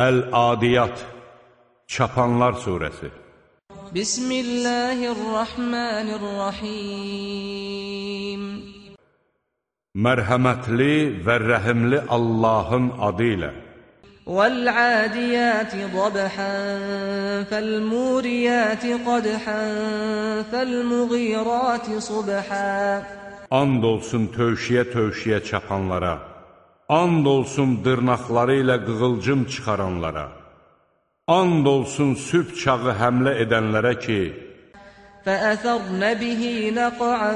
Əl-Adiyat Çapanlar Suresi Bismillahirrahmanirrahim Mərhəmətli və rəhimli Allahın adı ilə وَالْعَادِيَاتِ ضَبْحًا فَالْمُورِيَاتِ قَدْحًا فَالْمُغِيرَاتِ صُبْحًا And olsun tövşiyə-tövşiyə çapanlara, and olsun dırnaqları ilə qığılcım çıxaranlara, and olsun sübh çağı həmlə edənlərə ki, فَأَثَرْنَ بِهِ نَقْعًا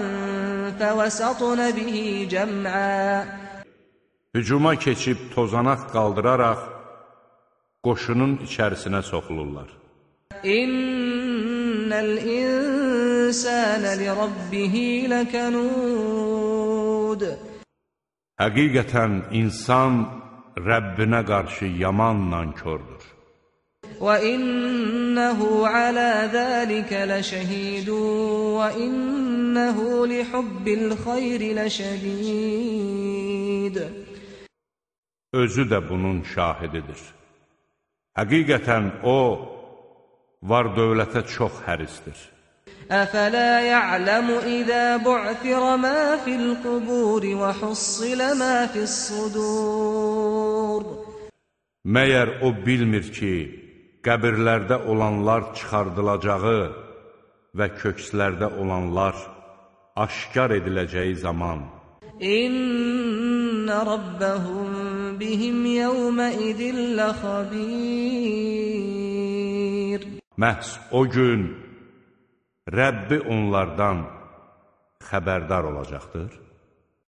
فَوَسَطْنَ بِهِ جَمْعًا hücuma keçib tozanaq qaldıraraq, qoşunun içərisinə soxulurlar. İnnel insane li rabbihi lekanud Həqiqətən insan Rəbbinə qarşı yaman nankördür. Və innehu ala zalika leşehid və innehu li hubbil xeyr leşedid Özü də bunun şahididir. Həqiqətən o, var dövlətə çox hərisdir. أفلا يعلم إذا بعثر ما في القبور وحصل ما في الصدور Məyər o bilmir ki, qəbirlərdə olanlar çıxardılacağı və kökslərdə olanlar aşkar ediləcəyi zaman İnna rabbahum bihim yawma idin xabir Məhz o gün Rəbbi onlardan xəbərdar olacaqdır.